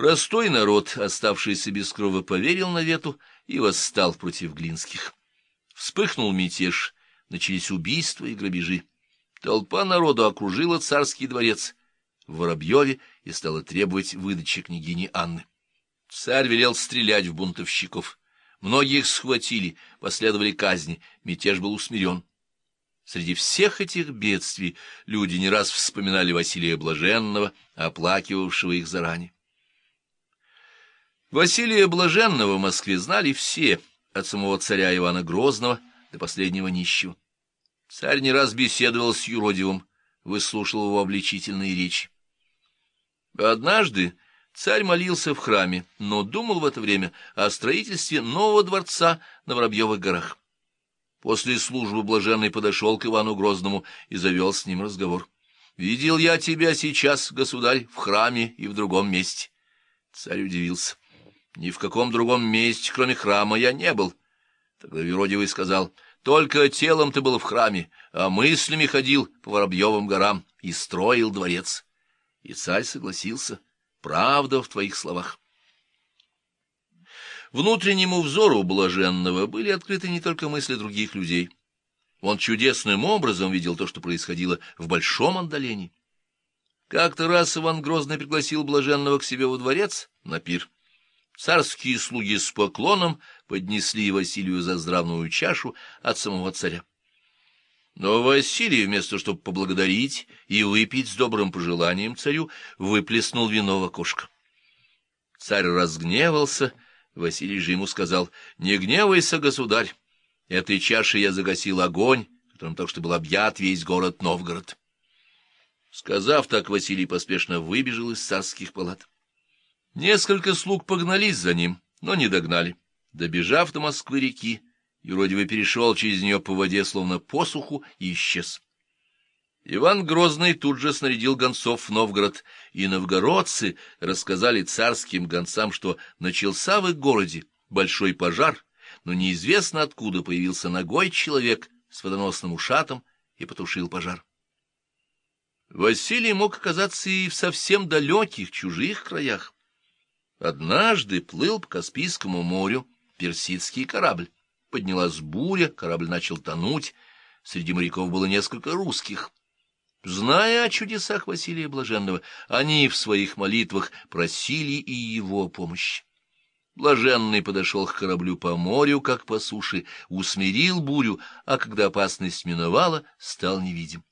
Простой народ, оставшийся без крова, поверил навету и восстал против Глинских. Вспыхнул мятеж, начались убийства и грабежи. Толпа народу окружила царский дворец в Воробьеве и стала требовать выдачи княгини Анны. Царь велел стрелять в бунтовщиков. Многих схватили, последовали казни, мятеж был усмирен. Среди всех этих бедствий люди не раз вспоминали Василия Блаженного, оплакивавшего их заранее. Василия Блаженного в Москве знали все, от самого царя Ивана Грозного до последнего нищего. Царь не раз беседовал с юродивым, выслушал его обличительные речи. Однажды царь молился в храме, но думал в это время о строительстве нового дворца на Воробьевых горах. После службы блаженный подошел к Ивану Грозному и завел с ним разговор. «Видел я тебя сейчас, государь, в храме и в другом месте». Царь удивился. «Ни в каком другом месте, кроме храма, я не был». Тогда Веродивый сказал, «Только телом ты был в храме, а мыслями ходил по Воробьевым горам и строил дворец». И царь согласился. «Правда в твоих словах». Внутреннему взору блаженного были открыты не только мысли других людей. Он чудесным образом видел то, что происходило в большом отдалении. Как-то раз Иван Грозный пригласил блаженного к себе во дворец на пир. Царские слуги с поклоном поднесли Василию за здравную чашу от самого царя. Но Василий, вместо чтобы поблагодарить и выпить с добрым пожеланием царю, выплеснул вино в окошко. Царь разгневался, — Василий же ему сказал, — Не гневайся, государь, этой чашей я загасил огонь, которым только что был объят весь город Новгород. Сказав так, Василий поспешно выбежал из царских палат. Несколько слуг погнались за ним, но не догнали. Добежав до Москвы-реки, юродивый перешел через нее по воде, словно посуху, и исчез. Иван Грозный тут же снарядил гонцов в Новгород, и новгородцы рассказали царским гонцам, что начался в их городе большой пожар, но неизвестно откуда появился ногой человек с водоносным ушатом и потушил пожар. Василий мог оказаться и в совсем далеких, чужих краях. Однажды плыл по Каспийскому морю персидский корабль. Поднялась буря, корабль начал тонуть, среди моряков было несколько русских — Зная о чудесах Василия Блаженного, они в своих молитвах просили и его помощи. Блаженный подошел к кораблю по морю, как по суше, усмирил бурю, а когда опасность миновала, стал невидим.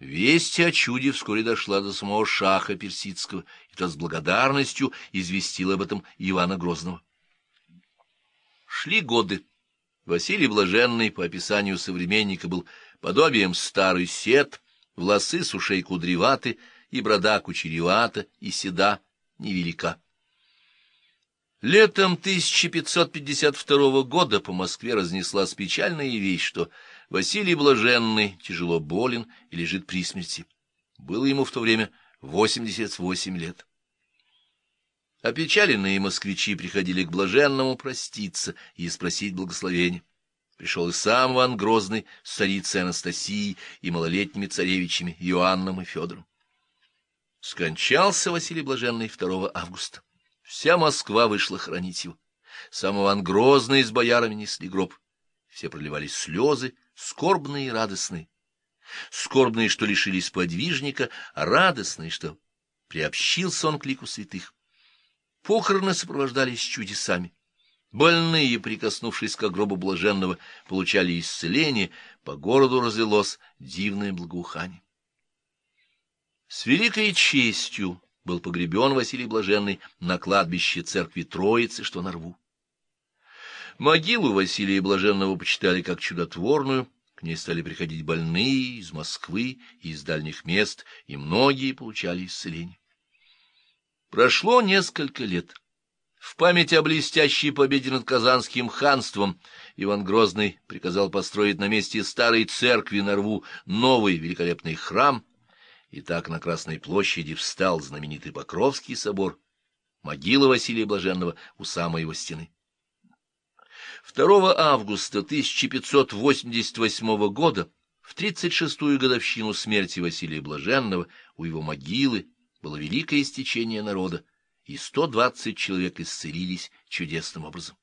Весть о чуде вскоре дошла до самого шаха персидского, и тот с благодарностью известил об этом Ивана Грозного. Шли годы. Василий Блаженный, по описанию современника, был подобием старый сет — волосы с ушей кудреваты, и брода кучеревата, и седа невелика. Летом 1552 года по Москве разнеслась печальная вещь, что Василий Блаженный тяжело болен и лежит при смерти. Было ему в то время 88 лет. Опечаленные москвичи приходили к Блаженному проститься и спросить благословения. Пришел и сам Иван Грозный с царицей Анастасией и малолетними царевичами Иоанном и Федором. Скончался Василий Блаженный 2 августа. Вся Москва вышла хранить его. Сам Иван Грозный с боярами несли гроб. Все проливали слезы, скорбные и радостные. Скорбные, что лишились подвижника, а радостные, что приобщился он к лику святых. Похороны сопровождались чудесами. Больные, прикоснувшись к гробу блаженного, получали исцеление, по городу разлилось дивное благоухание. С великой честью был погребен Василий Блаженный на кладбище церкви Троицы, что на рву. Могилу Василия Блаженного почитали как чудотворную, к ней стали приходить больные из Москвы и из дальних мест, и многие получали исцеление. Прошло несколько лет. В память о блестящей победе над Казанским ханством Иван Грозный приказал построить на месте старой церкви на рву новый великолепный храм, и так на Красной площади встал знаменитый Покровский собор, могила Василия Блаженного у самой его стены. 2 августа 1588 года, в 36-ю годовщину смерти Василия Блаженного, у его могилы было великое истечение народа, и сто двадцать человек исцелились чудесным образом.